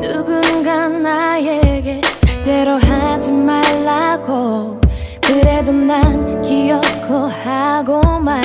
누군가 나에게 절대로 하지 말라고. 그래도 난 기억고 하고 말